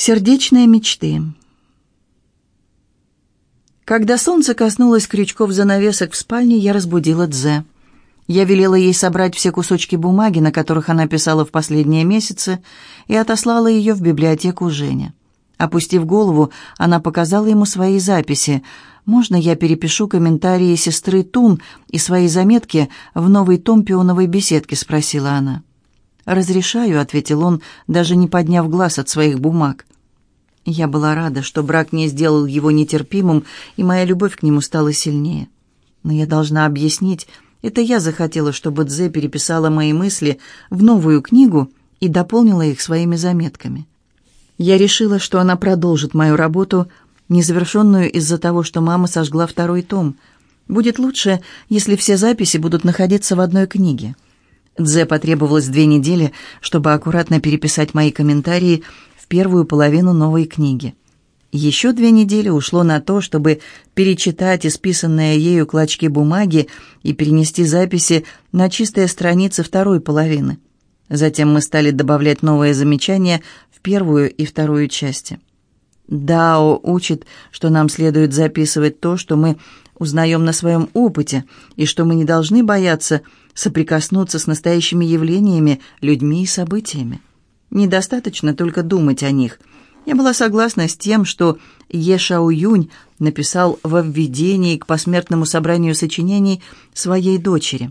Сердечные мечты. Когда солнце коснулось крючков занавесок в спальне, я разбудила Дзе. Я велела ей собрать все кусочки бумаги, на которых она писала в последние месяцы, и отослала ее в библиотеку Женя. Опустив голову, она показала ему свои записи. «Можно я перепишу комментарии сестры Тун и свои заметки в новый том пионовой беседки?» — спросила она. «Разрешаю», — ответил он, даже не подняв глаз от своих бумаг. Я была рада, что брак не сделал его нетерпимым, и моя любовь к нему стала сильнее. Но я должна объяснить, это я захотела, чтобы Дзе переписала мои мысли в новую книгу и дополнила их своими заметками. Я решила, что она продолжит мою работу, незавершенную из-за того, что мама сожгла второй том. Будет лучше, если все записи будут находиться в одной книге. Дзе потребовалось две недели, чтобы аккуратно переписать мои комментарии в первую половину новой книги. Еще две недели ушло на то, чтобы перечитать исписанные ею клочки бумаги и перенести записи на чистые страницы второй половины. Затем мы стали добавлять новые замечания в первую и вторую части. Дао учит, что нам следует записывать то, что мы узнаем на своем опыте, и что мы не должны бояться соприкоснуться с настоящими явлениями, людьми и событиями. Недостаточно только думать о них. Я была согласна с тем, что Е Шао Юнь написал во введении к посмертному собранию сочинений своей дочери.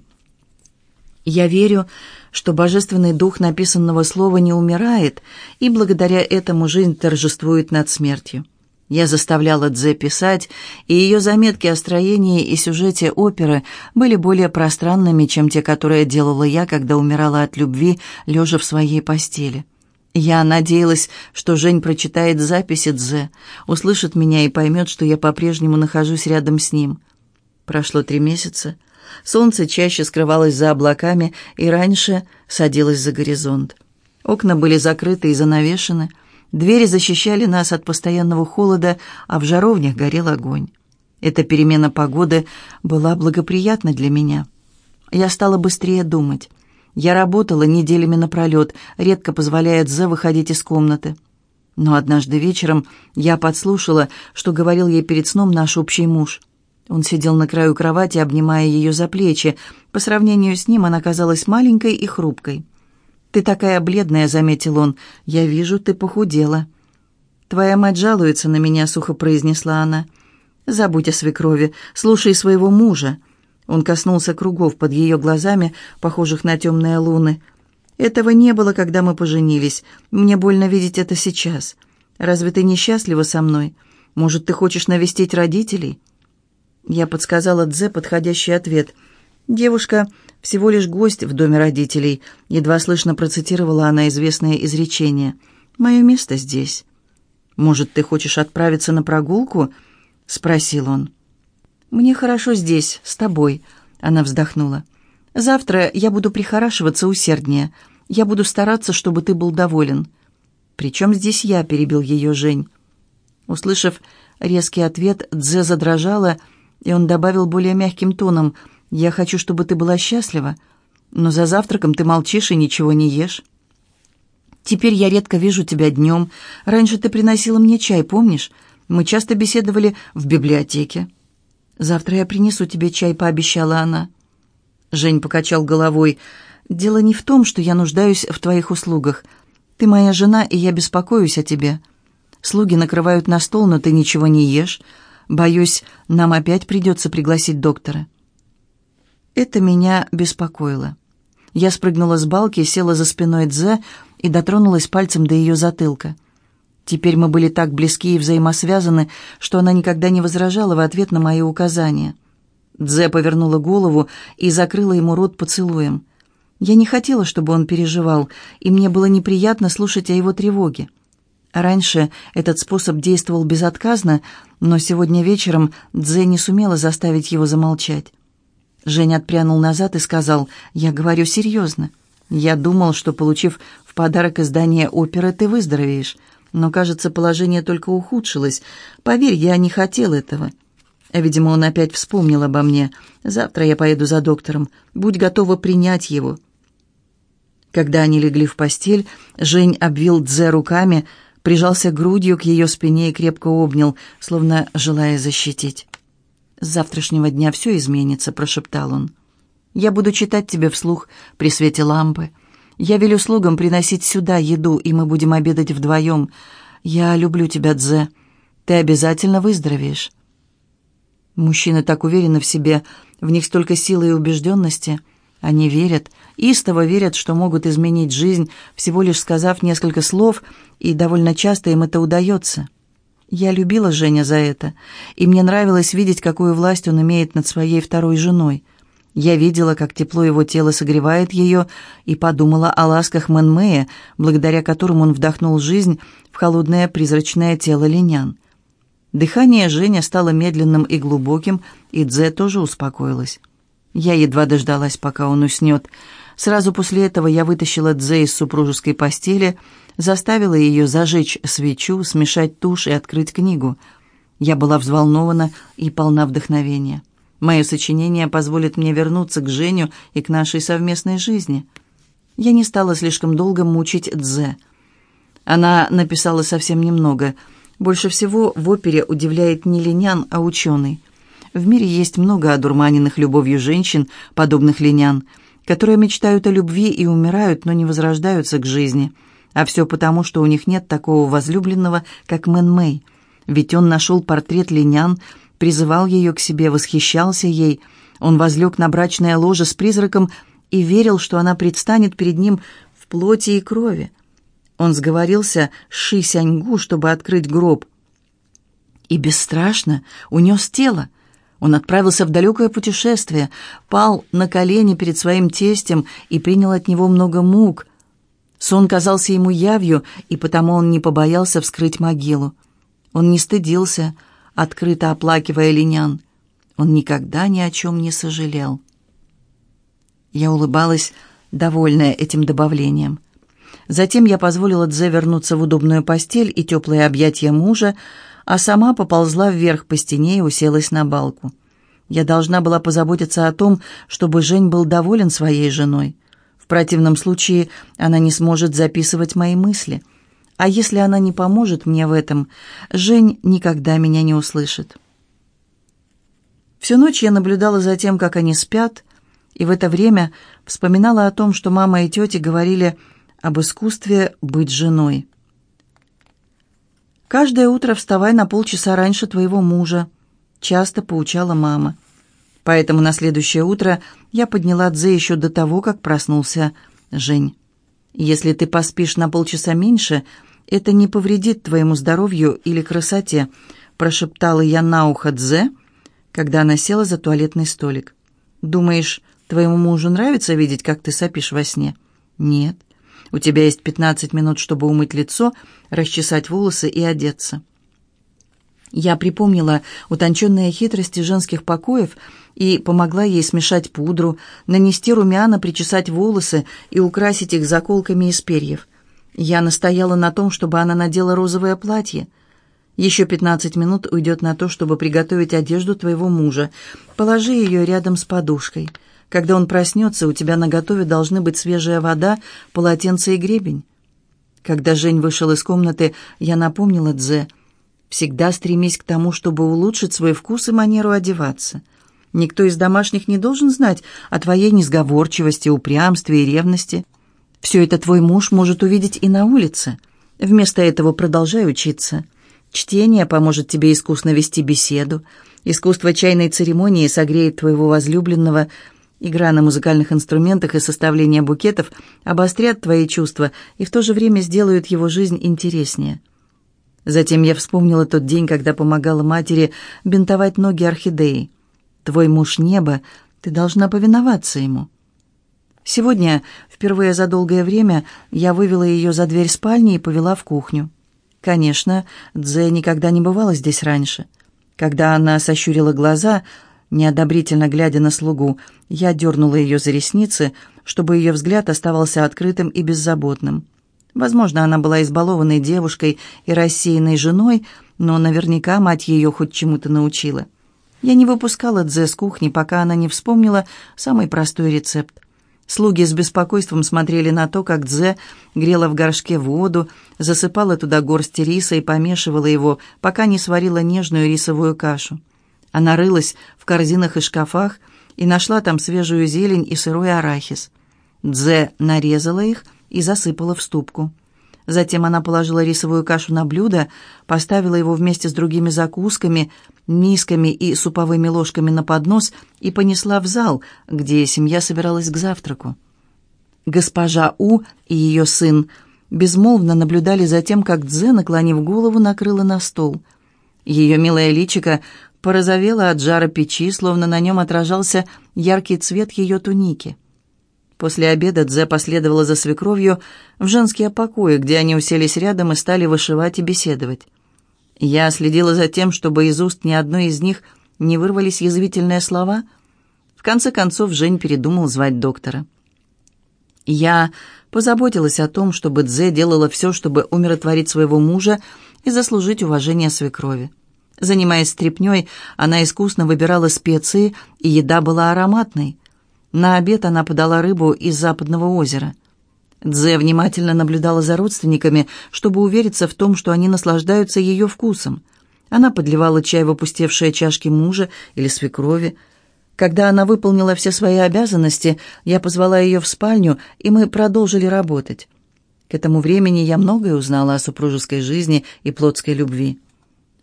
Я верю, что божественный дух написанного слова не умирает, и благодаря этому жизнь торжествует над смертью. Я заставляла Дзе писать, и ее заметки о строении и сюжете оперы были более пространными, чем те, которые делала я, когда умирала от любви, лежа в своей постели. Я надеялась, что Жень прочитает записи Дзе, услышит меня и поймет, что я по-прежнему нахожусь рядом с ним. Прошло три месяца. Солнце чаще скрывалось за облаками и раньше садилось за горизонт. Окна были закрыты и занавешены — Двери защищали нас от постоянного холода, а в жаровнях горел огонь. Эта перемена погоды была благоприятна для меня. Я стала быстрее думать. Я работала неделями напролет, редко позволяя Дзе выходить из комнаты. Но однажды вечером я подслушала, что говорил ей перед сном наш общий муж. Он сидел на краю кровати, обнимая ее за плечи. По сравнению с ним она казалась маленькой и хрупкой. «Ты такая бледная», — заметил он. «Я вижу, ты похудела». «Твоя мать жалуется на меня», — сухо произнесла она. «Забудь о свекрови, слушай своего мужа». Он коснулся кругов под ее глазами, похожих на темные луны. «Этого не было, когда мы поженились. Мне больно видеть это сейчас. Разве ты несчастлива со мной? Может, ты хочешь навестить родителей?» Я подсказала Дзе подходящий ответ. «Девушка всего лишь гость в доме родителей», — едва слышно процитировала она известное изречение. «Мое место здесь». «Может, ты хочешь отправиться на прогулку?» — спросил он. «Мне хорошо здесь, с тобой», — она вздохнула. «Завтра я буду прихорашиваться усерднее. Я буду стараться, чтобы ты был доволен». «Причем здесь я?» — перебил ее Жень. Услышав резкий ответ, Дзе задрожала, и он добавил более мягким тоном — я хочу, чтобы ты была счастлива, но за завтраком ты молчишь и ничего не ешь. Теперь я редко вижу тебя днем. Раньше ты приносила мне чай, помнишь? Мы часто беседовали в библиотеке. Завтра я принесу тебе чай, пообещала она. Жень покачал головой. Дело не в том, что я нуждаюсь в твоих услугах. Ты моя жена, и я беспокоюсь о тебе. Слуги накрывают на стол, но ты ничего не ешь. Боюсь, нам опять придется пригласить доктора. Это меня беспокоило. Я спрыгнула с балки, села за спиной Дзе и дотронулась пальцем до ее затылка. Теперь мы были так близки и взаимосвязаны, что она никогда не возражала в ответ на мои указания. Дзе повернула голову и закрыла ему рот поцелуем. Я не хотела, чтобы он переживал, и мне было неприятно слушать о его тревоге. Раньше этот способ действовал безотказно, но сегодня вечером Дзе не сумела заставить его замолчать. Женя отпрянул назад и сказал, «Я говорю серьезно. Я думал, что, получив в подарок издание оперы, ты выздоровеешь. Но, кажется, положение только ухудшилось. Поверь, я не хотел этого». Видимо, он опять вспомнил обо мне. «Завтра я поеду за доктором. Будь готова принять его». Когда они легли в постель, Жень обвил Дзе руками, прижался грудью к ее спине и крепко обнял, словно желая защитить. «С завтрашнего дня все изменится», — прошептал он. «Я буду читать тебе вслух при свете лампы. Я велю слугам приносить сюда еду, и мы будем обедать вдвоем. Я люблю тебя, Дзе. Ты обязательно выздоровеешь». Мужчины так уверены в себе, в них столько силы и убежденности. Они верят, истово верят, что могут изменить жизнь, всего лишь сказав несколько слов, и довольно часто им это удается. Я любила Женя за это, и мне нравилось видеть, какую власть он имеет над своей второй женой. Я видела, как тепло его тела согревает ее, и подумала о ласках Мэнмэя, благодаря которым он вдохнул жизнь в холодное призрачное тело линян. Дыхание Женя стало медленным и глубоким, и Дзе тоже успокоилась. Я едва дождалась, пока он уснет. Сразу после этого я вытащила Дзе из супружеской постели — заставила ее зажечь свечу, смешать тушь и открыть книгу. Я была взволнована и полна вдохновения. Мое сочинение позволит мне вернуться к Женю и к нашей совместной жизни. Я не стала слишком долго мучить Дзе. Она написала совсем немного. Больше всего в опере удивляет не линян, а ученый. В мире есть много одурманенных любовью женщин, подобных линян, которые мечтают о любви и умирают, но не возрождаются к жизни – а все потому, что у них нет такого возлюбленного, как Мэн Мэй. Ведь он нашел портрет Линян, призывал ее к себе, восхищался ей. Он возлег на брачное ложе с призраком и верил, что она предстанет перед ним в плоти и крови. Он сговорился с Ши Сяньгу, чтобы открыть гроб. И бесстрашно унес тело. Он отправился в далекое путешествие, пал на колени перед своим тестем и принял от него много мук – Сон казался ему явью, и потому он не побоялся вскрыть могилу. Он не стыдился, открыто оплакивая линян. Он никогда ни о чем не сожалел. Я улыбалась, довольная этим добавлением. Затем я позволила Дзе вернуться в удобную постель и теплые объятия мужа, а сама поползла вверх по стене и уселась на балку. Я должна была позаботиться о том, чтобы Жень был доволен своей женой. В противном случае она не сможет записывать мои мысли. А если она не поможет мне в этом, Жень никогда меня не услышит. Всю ночь я наблюдала за тем, как они спят, и в это время вспоминала о том, что мама и тети говорили об искусстве быть женой. «Каждое утро вставай на полчаса раньше твоего мужа», — часто поучала мама. Поэтому на следующее утро я подняла Дзе еще до того, как проснулся Жень. «Если ты поспишь на полчаса меньше, это не повредит твоему здоровью или красоте», прошептала я на ухо Дзе, когда она села за туалетный столик. «Думаешь, твоему мужу нравится видеть, как ты сопишь во сне?» «Нет. У тебя есть пятнадцать минут, чтобы умыть лицо, расчесать волосы и одеться». Я припомнила утонченные хитрости женских покоев и помогла ей смешать пудру, нанести румяна, причесать волосы и украсить их заколками из перьев. Я настояла на том, чтобы она надела розовое платье. Еще пятнадцать минут уйдет на то, чтобы приготовить одежду твоего мужа. Положи ее рядом с подушкой. Когда он проснется, у тебя на готове должны быть свежая вода, полотенце и гребень. Когда Жень вышел из комнаты, я напомнила Дзе, Всегда стремись к тому, чтобы улучшить свой вкус и манеру одеваться. Никто из домашних не должен знать о твоей несговорчивости, упрямстве и ревности. Все это твой муж может увидеть и на улице. Вместо этого продолжай учиться. Чтение поможет тебе искусно вести беседу. Искусство чайной церемонии согреет твоего возлюбленного. Игра на музыкальных инструментах и составление букетов обострят твои чувства и в то же время сделают его жизнь интереснее. Затем я вспомнила тот день, когда помогала матери бинтовать ноги орхидеи. «Твой муж небо, ты должна повиноваться ему». Сегодня, впервые за долгое время, я вывела ее за дверь спальни и повела в кухню. Конечно, Дзе никогда не бывала здесь раньше. Когда она сощурила глаза, неодобрительно глядя на слугу, я дернула ее за ресницы, чтобы ее взгляд оставался открытым и беззаботным. Возможно, она была избалованной девушкой и рассеянной женой, но наверняка мать ее хоть чему-то научила. Я не выпускала Дзе с кухни, пока она не вспомнила самый простой рецепт. Слуги с беспокойством смотрели на то, как Дзе грела в горшке воду, засыпала туда горсть риса и помешивала его, пока не сварила нежную рисовую кашу. Она рылась в корзинах и шкафах и нашла там свежую зелень и сырой арахис. Дзе нарезала их и засыпала в ступку. Затем она положила рисовую кашу на блюдо, поставила его вместе с другими закусками, мисками и суповыми ложками на поднос и понесла в зал, где семья собиралась к завтраку. Госпожа У и ее сын безмолвно наблюдали за тем, как Дзе, наклонив голову, накрыла на стол. Ее милое личико порозовело от жара печи, словно на нем отражался яркий цвет ее туники. После обеда Дзе последовала за свекровью в женские покои, где они уселись рядом и стали вышивать и беседовать. Я следила за тем, чтобы из уст ни одной из них не вырвались язвительные слова. В конце концов, Жень передумал звать доктора. Я позаботилась о том, чтобы Дзе делала все, чтобы умиротворить своего мужа и заслужить уважение свекрови. Занимаясь стряпнёй, она искусно выбирала специи, и еда была ароматной. На обед она подала рыбу из западного озера. Дзе внимательно наблюдала за родственниками, чтобы увериться в том, что они наслаждаются ее вкусом. Она подливала чай в опустевшие чашки мужа или свекрови. Когда она выполнила все свои обязанности, я позвала ее в спальню, и мы продолжили работать. К этому времени я многое узнала о супружеской жизни и плотской любви.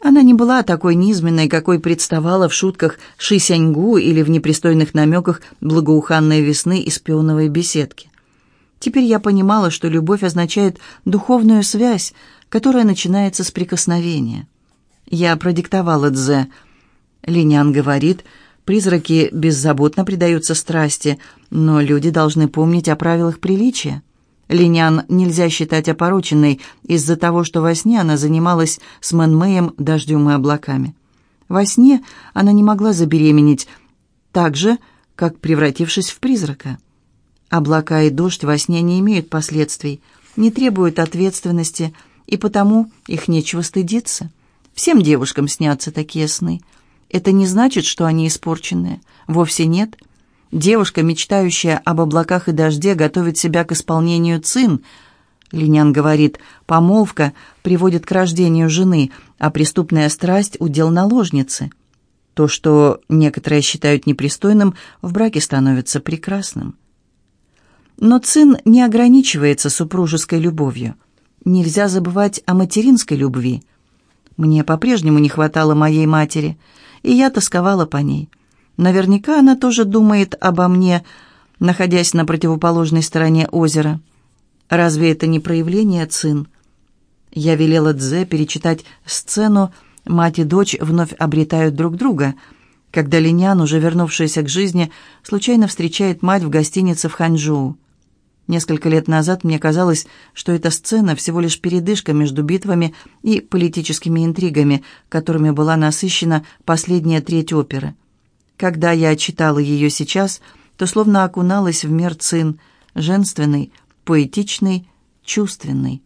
Она не была такой низменной, какой представала в шутках Ши Сяньгу или в непристойных намеках благоуханной весны из пионовой беседки. Теперь я понимала, что любовь означает духовную связь, которая начинается с прикосновения. Я продиктовала Дзе. Линян говорит, призраки беззаботно предаются страсти, но люди должны помнить о правилах приличия. Линян нельзя считать опороченной из-за того, что во сне она занималась с Мэнмэем, дождем и облаками. Во сне она не могла забеременеть, так же, как превратившись в призрака. Облака и дождь во сне не имеют последствий, не требуют ответственности, и потому их нечего стыдиться. Всем девушкам снятся такие сны. Это не значит, что они испорченные. Вовсе нет. — Девушка, мечтающая об облаках и дожде, готовит себя к исполнению цин. Линян говорит, помолвка приводит к рождению жены, а преступная страсть – удел наложницы. То, что некоторые считают непристойным, в браке становится прекрасным. Но цин не ограничивается супружеской любовью. Нельзя забывать о материнской любви. Мне по-прежнему не хватало моей матери, и я тосковала по ней – Наверняка она тоже думает обо мне, находясь на противоположной стороне озера. Разве это не проявление цин? Я велела Дзе перечитать сцену «Мать и дочь вновь обретают друг друга», когда Линян, уже вернувшаяся к жизни, случайно встречает мать в гостинице в Ханчжоу. Несколько лет назад мне казалось, что эта сцена всего лишь передышка между битвами и политическими интригами, которыми была насыщена последняя треть оперы. Когда я читала ее сейчас, то словно окуналась в мир цин, женственный, поэтичный, чувственный.